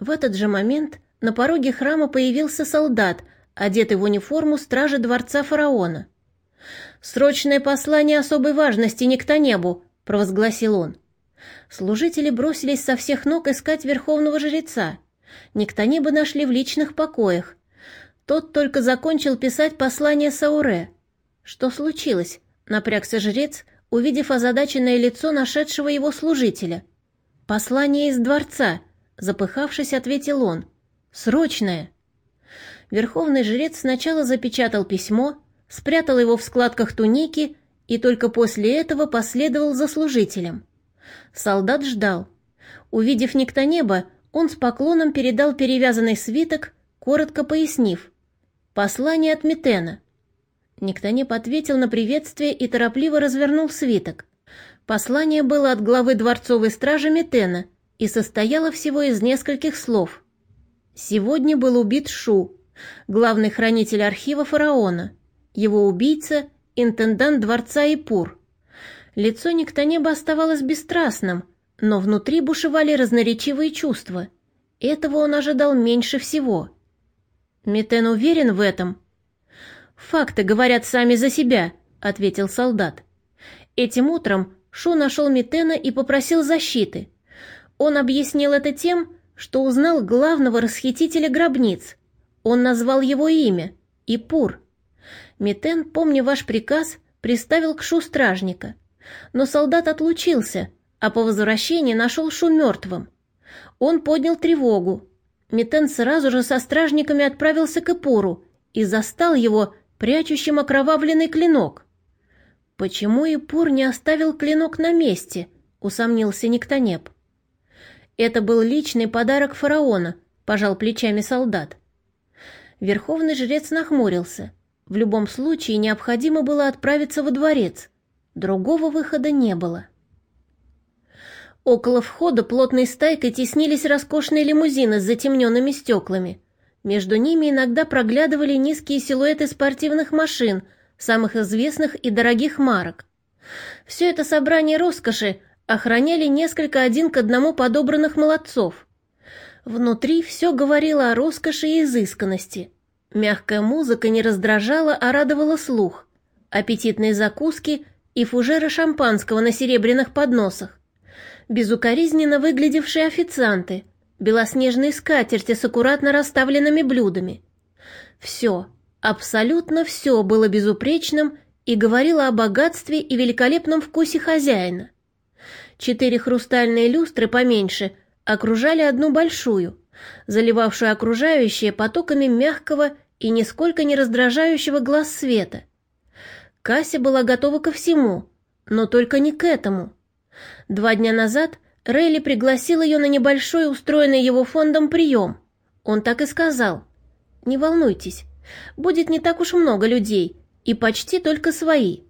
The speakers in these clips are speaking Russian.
В этот же момент на пороге храма появился солдат, одетый в униформу стражи дворца фараона. «Срочное послание особой важности не к небу», — провозгласил он. Служители бросились со всех ног искать верховного жреца. Никтонеба нашли в личных покоях. Тот только закончил писать послание Сауре. Что случилось? Напрягся жрец, увидев озадаченное лицо нашедшего его служителя. «Послание из дворца», — запыхавшись, ответил он. «Срочное». Верховный жрец сначала запечатал письмо, спрятал его в складках туники и только после этого последовал за служителем. Солдат ждал. Увидев Никтонеба, он с поклоном передал перевязанный свиток, коротко пояснив. «Послание от Метена». Никтонеб ответил на приветствие и торопливо развернул свиток. Послание было от главы дворцовой стражи Метена и состояло всего из нескольких слов. «Сегодня был убит Шу, главный хранитель архива фараона, его убийца — интендант дворца Ипур. Лицо Никтонеба оставалось бесстрастным, но внутри бушевали разноречивые чувства. Этого он ожидал меньше всего. Метен уверен в этом. «Факты говорят сами за себя», — ответил солдат. Этим утром Шу нашел Метена и попросил защиты. Он объяснил это тем, что узнал главного расхитителя гробниц. Он назвал его имя — Ипур. Метен, помня ваш приказ, приставил к Шу стражника. Но солдат отлучился, а по возвращении нашел Шу мертвым. Он поднял тревогу. Метен сразу же со стражниками отправился к Ипуру и застал его, прячущим окровавленный клинок. «Почему Ипур не оставил клинок на месте?» — усомнился Никтонеп. «Это был личный подарок фараона», — пожал плечами солдат. Верховный жрец нахмурился. В любом случае необходимо было отправиться во дворец. Другого выхода не было. Около входа плотной стайкой теснились роскошные лимузины с затемненными стеклами. Между ними иногда проглядывали низкие силуэты спортивных машин, самых известных и дорогих марок. Все это собрание роскоши охраняли несколько один к одному подобранных молодцов. Внутри все говорило о роскоши и изысканности. Мягкая музыка не раздражала, а радовала слух. Аппетитные закуски и фужеры шампанского на серебряных подносах. Безукоризненно выглядевшие официанты, белоснежные скатерти с аккуратно расставленными блюдами. Все, абсолютно все было безупречным и говорило о богатстве и великолепном вкусе хозяина. Четыре хрустальные люстры поменьше окружали одну большую, заливавшую окружающее потоками мягкого и нисколько не раздражающего глаз света. Кася была готова ко всему, но только не к этому. Два дня назад Рейли пригласил ее на небольшой устроенный его фондом прием. Он так и сказал. «Не волнуйтесь, будет не так уж много людей, и почти только свои.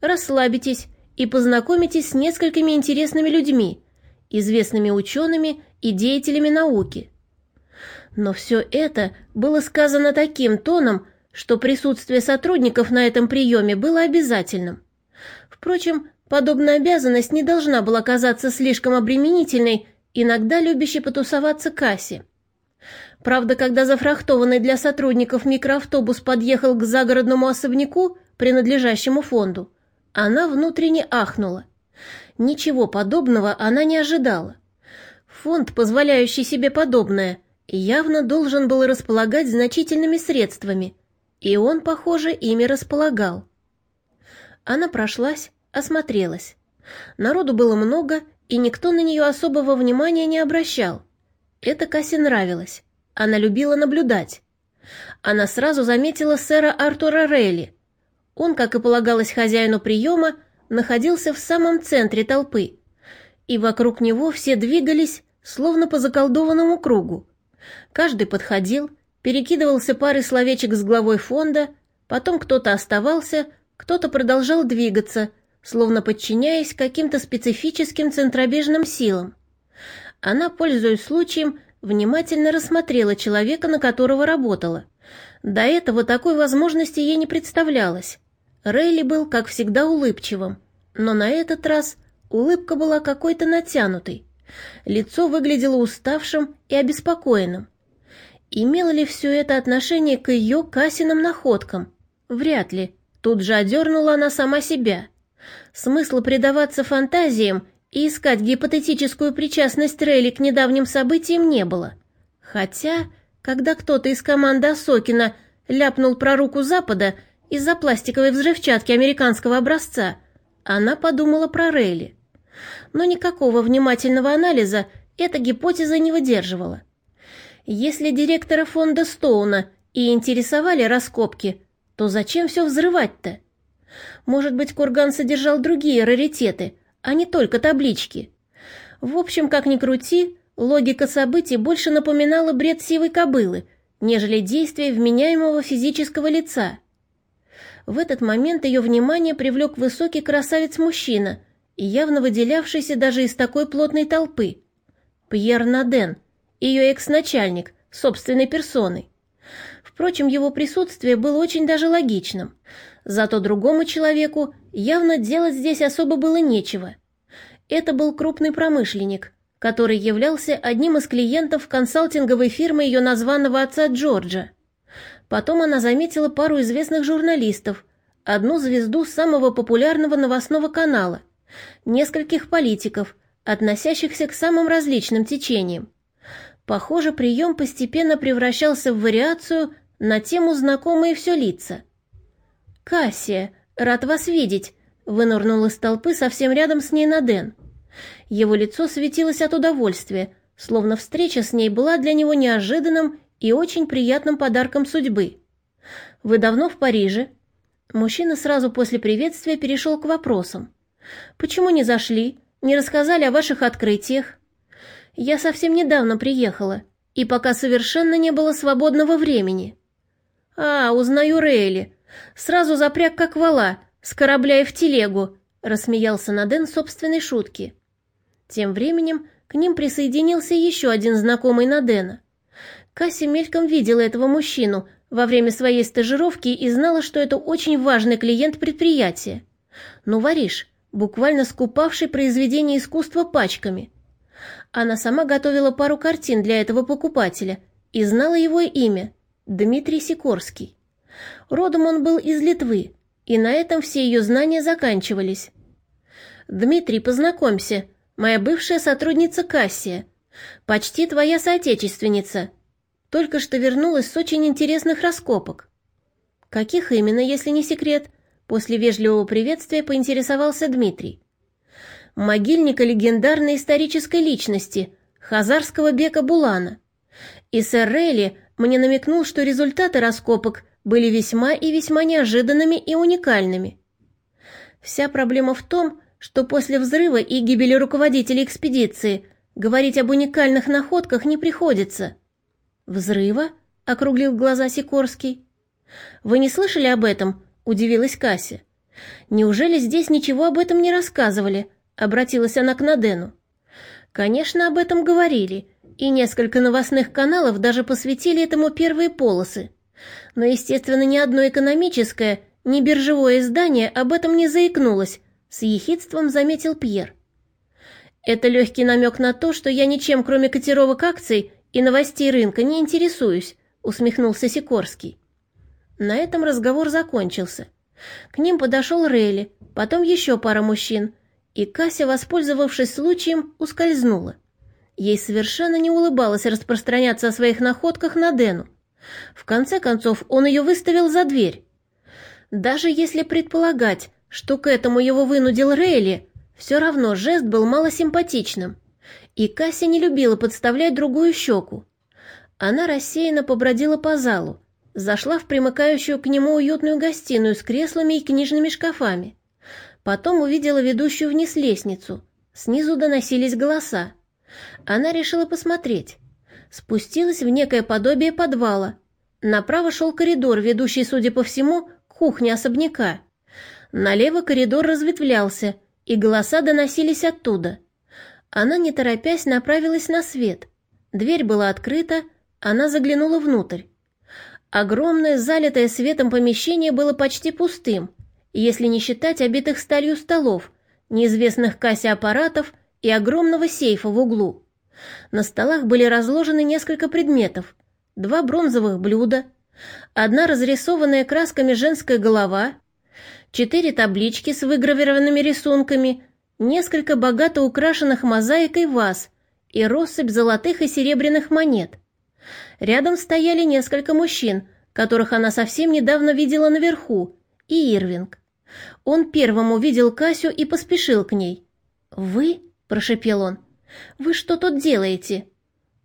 Расслабитесь и познакомитесь с несколькими интересными людьми, известными учеными и деятелями науки. Но все это было сказано таким тоном, что присутствие сотрудников на этом приеме было обязательным. Впрочем, подобная обязанность не должна была казаться слишком обременительной, иногда любящей потусоваться кассе. Правда, когда зафрахтованный для сотрудников микроавтобус подъехал к загородному особняку, принадлежащему фонду, она внутренне ахнула. Ничего подобного она не ожидала. Фонд, позволяющий себе подобное, явно должен был располагать значительными средствами, и он, похоже, ими располагал. Она прошлась, осмотрелась. Народу было много, и никто на нее особого внимания не обращал. Это Кассе нравилось. Она любила наблюдать. Она сразу заметила сэра Артура Рейли. Он, как и полагалось хозяину приема, находился в самом центре толпы, и вокруг него все двигались, словно по заколдованному кругу. Каждый подходил, перекидывался парой словечек с главой фонда, потом кто-то оставался, кто-то продолжал двигаться, словно подчиняясь каким-то специфическим центробежным силам. Она, пользуясь случаем, внимательно рассмотрела человека, на которого работала. До этого такой возможности ей не представлялось. Рейли был, как всегда, улыбчивым, но на этот раз улыбка была какой-то натянутой. Лицо выглядело уставшим и обеспокоенным. Имело ли все это отношение к ее Кассиным находкам? Вряд ли. Тут же одернула она сама себя. Смысла предаваться фантазиям и искать гипотетическую причастность Рейли к недавним событиям не было. Хотя, когда кто-то из команды Осокина ляпнул про руку Запада из-за пластиковой взрывчатки американского образца, она подумала про Рейли. Но никакого внимательного анализа эта гипотеза не выдерживала. Если директора фонда Стоуна и интересовали раскопки, то зачем все взрывать-то? Может быть, курган содержал другие раритеты, а не только таблички. В общем, как ни крути, логика событий больше напоминала бред сивой кобылы, нежели действие вменяемого физического лица. В этот момент ее внимание привлек высокий красавец-мужчина, явно выделявшийся даже из такой плотной толпы. Пьер Наден — ее экс-начальник, собственной персоной. Впрочем, его присутствие было очень даже логичным. Зато другому человеку явно делать здесь особо было нечего. Это был крупный промышленник, который являлся одним из клиентов консалтинговой фирмы ее названного отца Джорджа. Потом она заметила пару известных журналистов, одну звезду самого популярного новостного канала, нескольких политиков, относящихся к самым различным течениям. Похоже, прием постепенно превращался в вариацию на тему знакомые все лица. «Кассия, рад вас видеть», — вынырнул из толпы совсем рядом с ней Наден. Его лицо светилось от удовольствия, словно встреча с ней была для него неожиданным и очень приятным подарком судьбы. «Вы давно в Париже?» Мужчина сразу после приветствия перешел к вопросам. «Почему не зашли? Не рассказали о ваших открытиях?» Я совсем недавно приехала, и пока совершенно не было свободного времени. А, узнаю Рейли. Сразу запряг как вала, с корабля и в телегу, рассмеялся Наден собственной шутки. Тем временем к ним присоединился еще один знакомый Надена. Касси мельком видела этого мужчину во время своей стажировки и знала, что это очень важный клиент предприятия. Ну, воришь, буквально скупавший произведения искусства пачками – она сама готовила пару картин для этого покупателя и знала его имя – Дмитрий Сикорский. Родом он был из Литвы, и на этом все ее знания заканчивались. «Дмитрий, познакомься, моя бывшая сотрудница Кассия, почти твоя соотечественница. Только что вернулась с очень интересных раскопок». «Каких именно, если не секрет?» После вежливого приветствия поинтересовался Дмитрий могильника легендарной исторической личности, хазарского бека Булана. И сэр Рейли мне намекнул, что результаты раскопок были весьма и весьма неожиданными и уникальными. Вся проблема в том, что после взрыва и гибели руководителя экспедиции говорить об уникальных находках не приходится. «Взрыва?» — округлил глаза Сикорский. «Вы не слышали об этом?» — удивилась Кася. «Неужели здесь ничего об этом не рассказывали?» Обратилась она к Надену. Конечно, об этом говорили, и несколько новостных каналов даже посвятили этому первые полосы. Но, естественно, ни одно экономическое, ни биржевое издание об этом не заикнулось, с ехидством заметил Пьер. Это легкий намек на то, что я ничем, кроме котировок акций и новостей рынка, не интересуюсь, усмехнулся Сикорский. На этом разговор закончился. К ним подошел Рейли, потом еще пара мужчин – и Кася, воспользовавшись случаем, ускользнула. Ей совершенно не улыбалось распространяться о своих находках на Дену. В конце концов, он ее выставил за дверь. Даже если предполагать, что к этому его вынудил Рейли, все равно жест был малосимпатичным. И Кася не любила подставлять другую щеку. Она рассеянно побродила по залу, зашла в примыкающую к нему уютную гостиную с креслами и книжными шкафами. Потом увидела ведущую вниз лестницу. Снизу доносились голоса. Она решила посмотреть. Спустилась в некое подобие подвала. Направо шел коридор, ведущий, судя по всему, к кухне особняка. Налево коридор разветвлялся, и голоса доносились оттуда. Она, не торопясь, направилась на свет. Дверь была открыта, она заглянула внутрь. Огромное, залитое светом помещение было почти пустым, если не считать обитых сталью столов, неизвестных кассе аппаратов и огромного сейфа в углу. На столах были разложены несколько предметов. Два бронзовых блюда, одна разрисованная красками женская голова, четыре таблички с выгравированными рисунками, несколько богато украшенных мозаикой ваз и россыпь золотых и серебряных монет. Рядом стояли несколько мужчин, которых она совсем недавно видела наверху, и Ирвинг. Он первым увидел Касю и поспешил к ней. «Вы?» — прошепел он. «Вы что тут делаете?»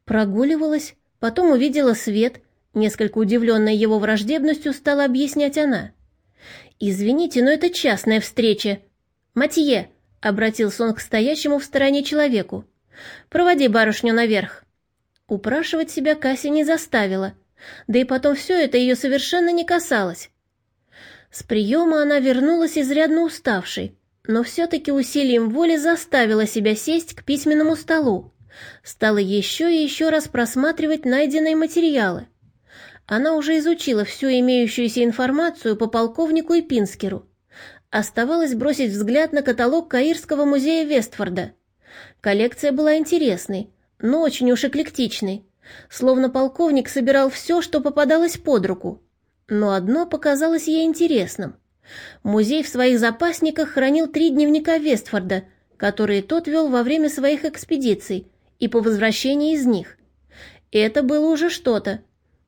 Прогуливалась, потом увидела свет, несколько удивленная его враждебностью стала объяснять она. «Извините, но это частная встреча. Матье!» — обратился он к стоящему в стороне человеку. «Проводи барышню наверх». Упрашивать себя Кася не заставила, да и потом все это ее совершенно не касалось. С приема она вернулась изрядно уставшей, но все-таки усилием воли заставила себя сесть к письменному столу. Стала еще и еще раз просматривать найденные материалы. Она уже изучила всю имеющуюся информацию по полковнику и Пинскеру. Оставалось бросить взгляд на каталог Каирского музея Вестфорда. Коллекция была интересной, но очень уж эклектичной. Словно полковник собирал все, что попадалось под руку. Но одно показалось ей интересным. Музей в своих запасниках хранил три дневника Вестфорда, которые тот вел во время своих экспедиций и по возвращении из них. Это было уже что-то.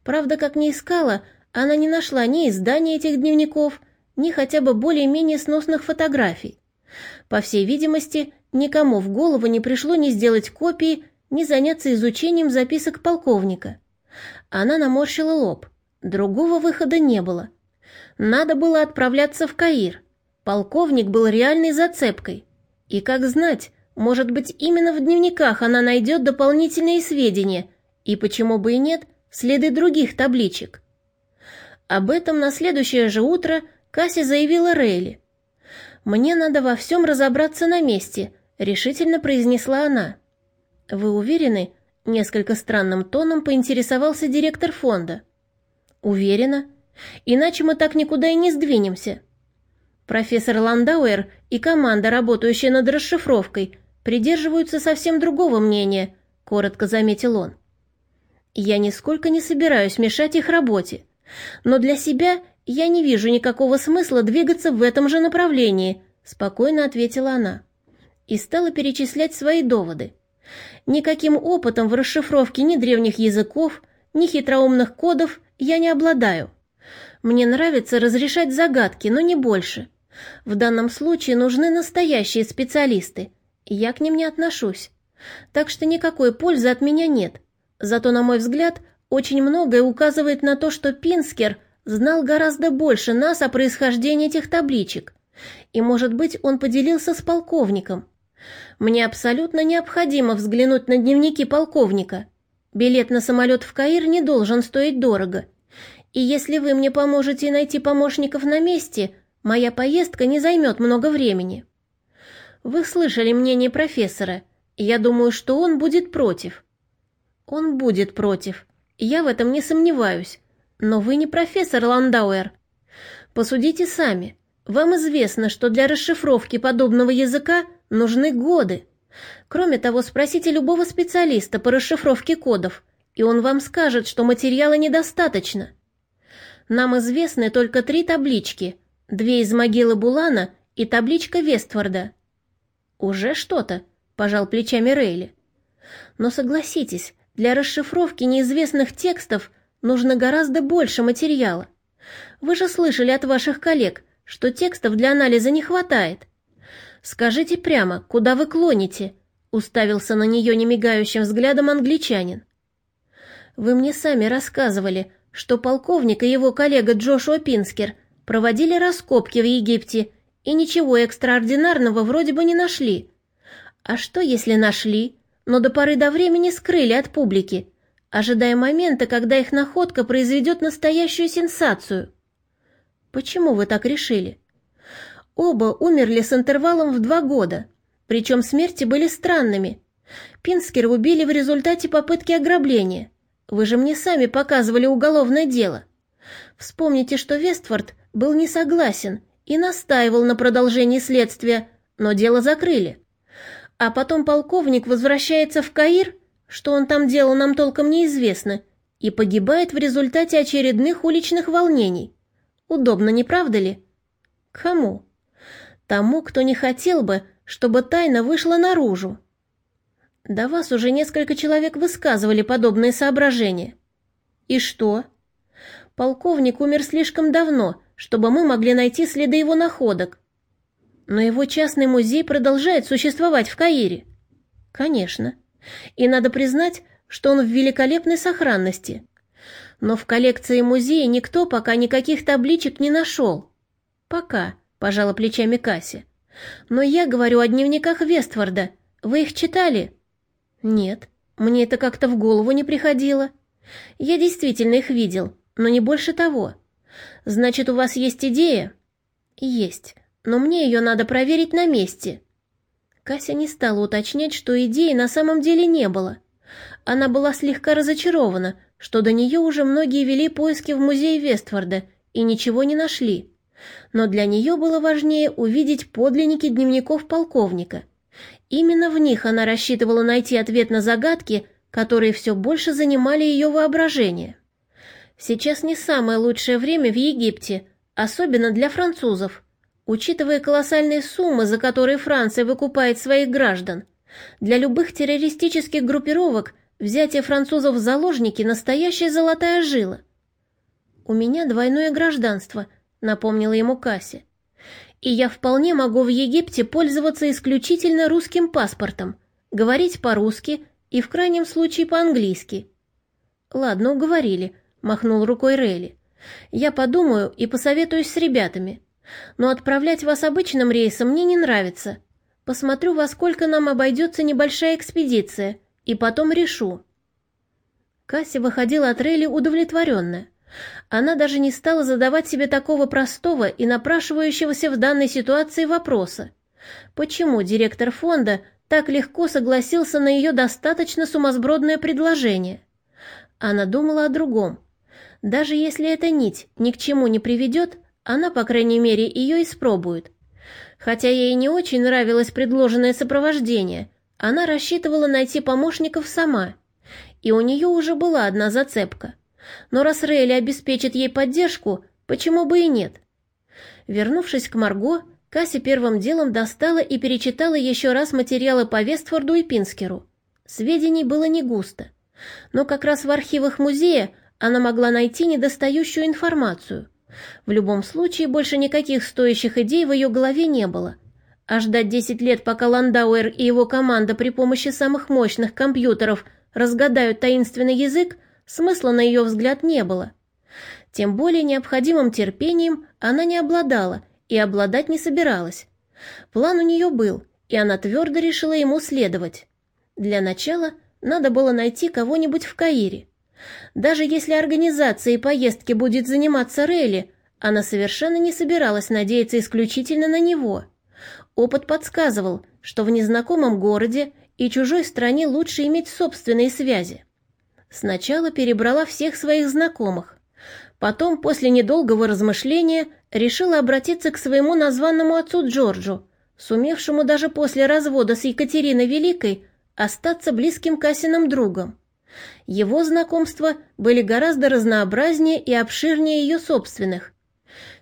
Правда, как ни искала, она не нашла ни издания этих дневников, ни хотя бы более-менее сносных фотографий. По всей видимости, никому в голову не пришло ни сделать копии, ни заняться изучением записок полковника. Она наморщила лоб. Другого выхода не было. Надо было отправляться в Каир. Полковник был реальной зацепкой. И как знать, может быть, именно в дневниках она найдет дополнительные сведения, и почему бы и нет, следы других табличек. Об этом на следующее же утро Касси заявила Рейли. «Мне надо во всем разобраться на месте», — решительно произнесла она. «Вы уверены?» — несколько странным тоном поинтересовался директор фонда. «Уверена. Иначе мы так никуда и не сдвинемся. Профессор Ландауэр и команда, работающая над расшифровкой, придерживаются совсем другого мнения, коротко заметил он. Я нисколько не собираюсь мешать их работе, но для себя я не вижу никакого смысла двигаться в этом же направлении, спокойно ответила она и стала перечислять свои доводы. Никаким опытом в расшифровке ни древних языков, ни хитроумных кодов я не обладаю. Мне нравится разрешать загадки, но не больше. В данном случае нужны настоящие специалисты, и я к ним не отношусь. Так что никакой пользы от меня нет. Зато, на мой взгляд, очень многое указывает на то, что Пинскер знал гораздо больше нас о происхождении этих табличек. И, может быть, он поделился с полковником. Мне абсолютно необходимо взглянуть на дневники полковника. Билет на самолет в Каир не должен стоить дорого. И если вы мне поможете найти помощников на месте, моя поездка не займет много времени. Вы слышали мнение профессора. Я думаю, что он будет против. Он будет против. Я в этом не сомневаюсь. Но вы не профессор Ландауэр. Посудите сами. Вам известно, что для расшифровки подобного языка нужны годы. Кроме того, спросите любого специалиста по расшифровке кодов, и он вам скажет, что материала недостаточно. Нам известны только три таблички, две из могилы Булана и табличка Вестфорда. Уже что-то, пожал плечами Рейли. Но согласитесь, для расшифровки неизвестных текстов нужно гораздо больше материала. Вы же слышали от ваших коллег, что текстов для анализа не хватает. Скажите прямо, куда вы клоните? Уставился на нее немигающим взглядом англичанин. Вы мне сами рассказывали, что полковник и его коллега Джошуа Пинскер проводили раскопки в Египте и ничего экстраординарного вроде бы не нашли. А что, если нашли, но до поры до времени скрыли от публики, ожидая момента, когда их находка произведет настоящую сенсацию? Почему вы так решили? Оба умерли с интервалом в два года, причем смерти были странными. Пинскера убили в результате попытки ограбления, вы же мне сами показывали уголовное дело. Вспомните, что Вестфорд был не согласен и настаивал на продолжении следствия, но дело закрыли. А потом полковник возвращается в Каир, что он там делал, нам толком неизвестно, и погибает в результате очередных уличных волнений. Удобно, не правда ли? Кому? Тому, кто не хотел бы, чтобы тайна вышла наружу. До вас уже несколько человек высказывали подобные соображения. И что? Полковник умер слишком давно, чтобы мы могли найти следы его находок. Но его частный музей продолжает существовать в Каире. Конечно. И надо признать, что он в великолепной сохранности. Но в коллекции музея никто пока никаких табличек не нашел. Пока, пожала плечами Касси. Но я говорю о дневниках Вестфорда. Вы их читали? Нет, мне это как-то в голову не приходило. Я действительно их видел, но не больше того. Значит, у вас есть идея? Есть, но мне ее надо проверить на месте. Кася не стала уточнять, что идеи на самом деле не было. Она была слегка разочарована, что до нее уже многие вели поиски в музее Вестфорда и ничего не нашли. Но для нее было важнее увидеть подлинники дневников полковника. Именно в них она рассчитывала найти ответ на загадки, которые все больше занимали ее воображение. Сейчас не самое лучшее время в Египте, особенно для французов, учитывая колоссальные суммы, за которые Франция выкупает своих граждан. Для любых террористических группировок взятие французов в заложники – настоящая золотая жила. «У меня двойное гражданство», – напомнила ему Касси. «И я вполне могу в Египте пользоваться исключительно русским паспортом, говорить по-русски и в крайнем случае по-английски». «Ладно, уговорили», – махнул рукой Рейли. «Я подумаю и посоветуюсь с ребятами. Но отправлять вас обычным рейсом мне не нравится. Посмотрю, во сколько нам обойдется небольшая экспедиция, и потом решу». Касси выходила от Рейли удовлетворенная. Она даже не стала задавать себе такого простого и напрашивающегося в данной ситуации вопроса. Почему директор фонда так легко согласился на ее достаточно сумасбродное предложение? Она думала о другом. Даже если эта нить ни к чему не приведет, она, по крайней мере, ее испробует. Хотя ей не очень нравилось предложенное сопровождение, она рассчитывала найти помощников сама. И у нее уже была одна зацепка. Но раз Рейли обеспечит ей поддержку, почему бы и нет? Вернувшись к Марго, Касси первым делом достала и перечитала еще раз материалы по Вестфорду и Пинскеру. Сведений было не густо. Но как раз в архивах музея она могла найти недостающую информацию. В любом случае, больше никаких стоящих идей в ее голове не было. А ждать 10 лет, пока Ландауэр и его команда при помощи самых мощных компьютеров разгадают таинственный язык, смысла, на ее взгляд, не было. Тем более необходимым терпением она не обладала и обладать не собиралась. План у нее был, и она твердо решила ему следовать. Для начала надо было найти кого-нибудь в Каире. Даже если организацией поездки будет заниматься Рейли, она совершенно не собиралась надеяться исключительно на него. Опыт подсказывал, что в незнакомом городе и чужой стране лучше иметь собственные связи. Сначала перебрала всех своих знакомых. Потом, после недолгого размышления, решила обратиться к своему названному отцу Джорджу, сумевшему даже после развода с Екатериной Великой остаться близким Кассиным другом. Его знакомства были гораздо разнообразнее и обширнее ее собственных.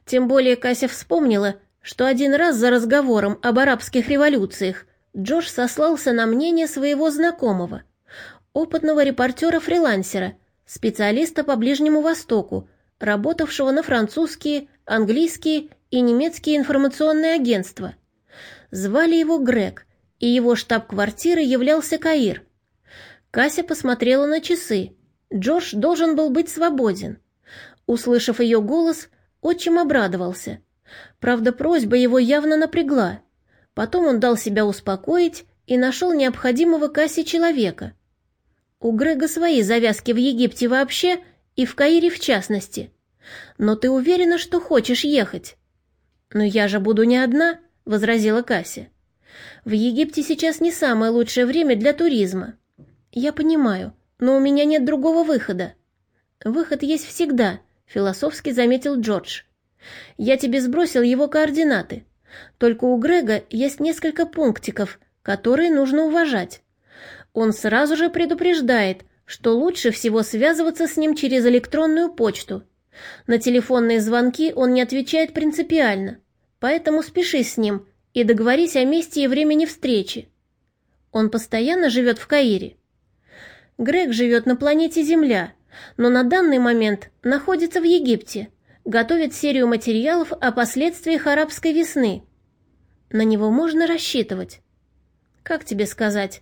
Тем более Кася вспомнила, что один раз за разговором об арабских революциях Джош сослался на мнение своего знакомого, опытного репортера-фрилансера, специалиста по Ближнему Востоку, работавшего на французские, английские и немецкие информационные агентства. Звали его Грег, и его штаб-квартирой являлся Каир – Кася посмотрела на часы. Джордж должен был быть свободен. Услышав ее голос, отчим обрадовался. Правда, просьба его явно напрягла. Потом он дал себя успокоить и нашел необходимого Кассе человека. У Грега свои завязки в Египте вообще и в Каире в частности. Но ты уверена, что хочешь ехать? Но я же буду не одна, возразила Кася. В Египте сейчас не самое лучшее время для туризма. «Я понимаю, но у меня нет другого выхода». «Выход есть всегда», — философски заметил Джордж. «Я тебе сбросил его координаты. Только у Грега есть несколько пунктиков, которые нужно уважать. Он сразу же предупреждает, что лучше всего связываться с ним через электронную почту. На телефонные звонки он не отвечает принципиально, поэтому спеши с ним и договорись о месте и времени встречи. Он постоянно живет в Каире. Грег живет на планете Земля, но на данный момент находится в Египте, готовит серию материалов о последствиях арабской весны. На него можно рассчитывать. Как тебе сказать?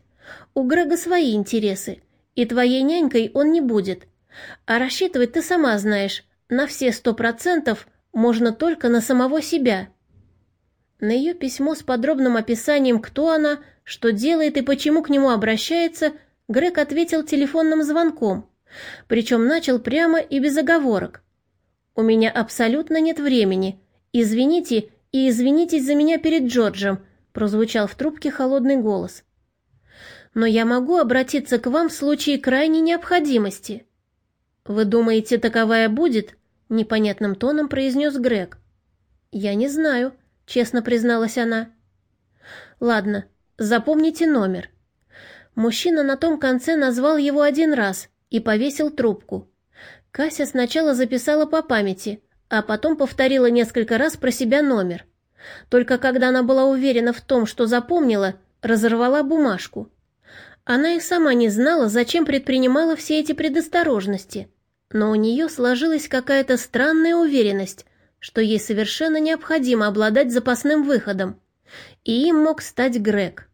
У Грега свои интересы, и твоей нянькой он не будет. А рассчитывать ты сама знаешь, на все сто процентов можно только на самого себя. На ее письмо с подробным описанием, кто она, что делает и почему к нему обращается, Грег ответил телефонным звонком, причем начал прямо и без оговорок. «У меня абсолютно нет времени. Извините и извинитесь за меня перед Джорджем», прозвучал в трубке холодный голос но я могу обратиться к вам в случае крайней необходимости». «Вы думаете, таковая будет?» — непонятным тоном произнес Грег. «Я не знаю», — честно призналась она. «Ладно, запомните номер». Мужчина на том конце назвал его один раз и повесил трубку. Кася сначала записала по памяти, а потом повторила несколько раз про себя номер. Только когда она была уверена в том, что запомнила, разорвала бумажку. Она и сама не знала, зачем предпринимала все эти предосторожности, но у нее сложилась какая-то странная уверенность, что ей совершенно необходимо обладать запасным выходом, и им мог стать Грег.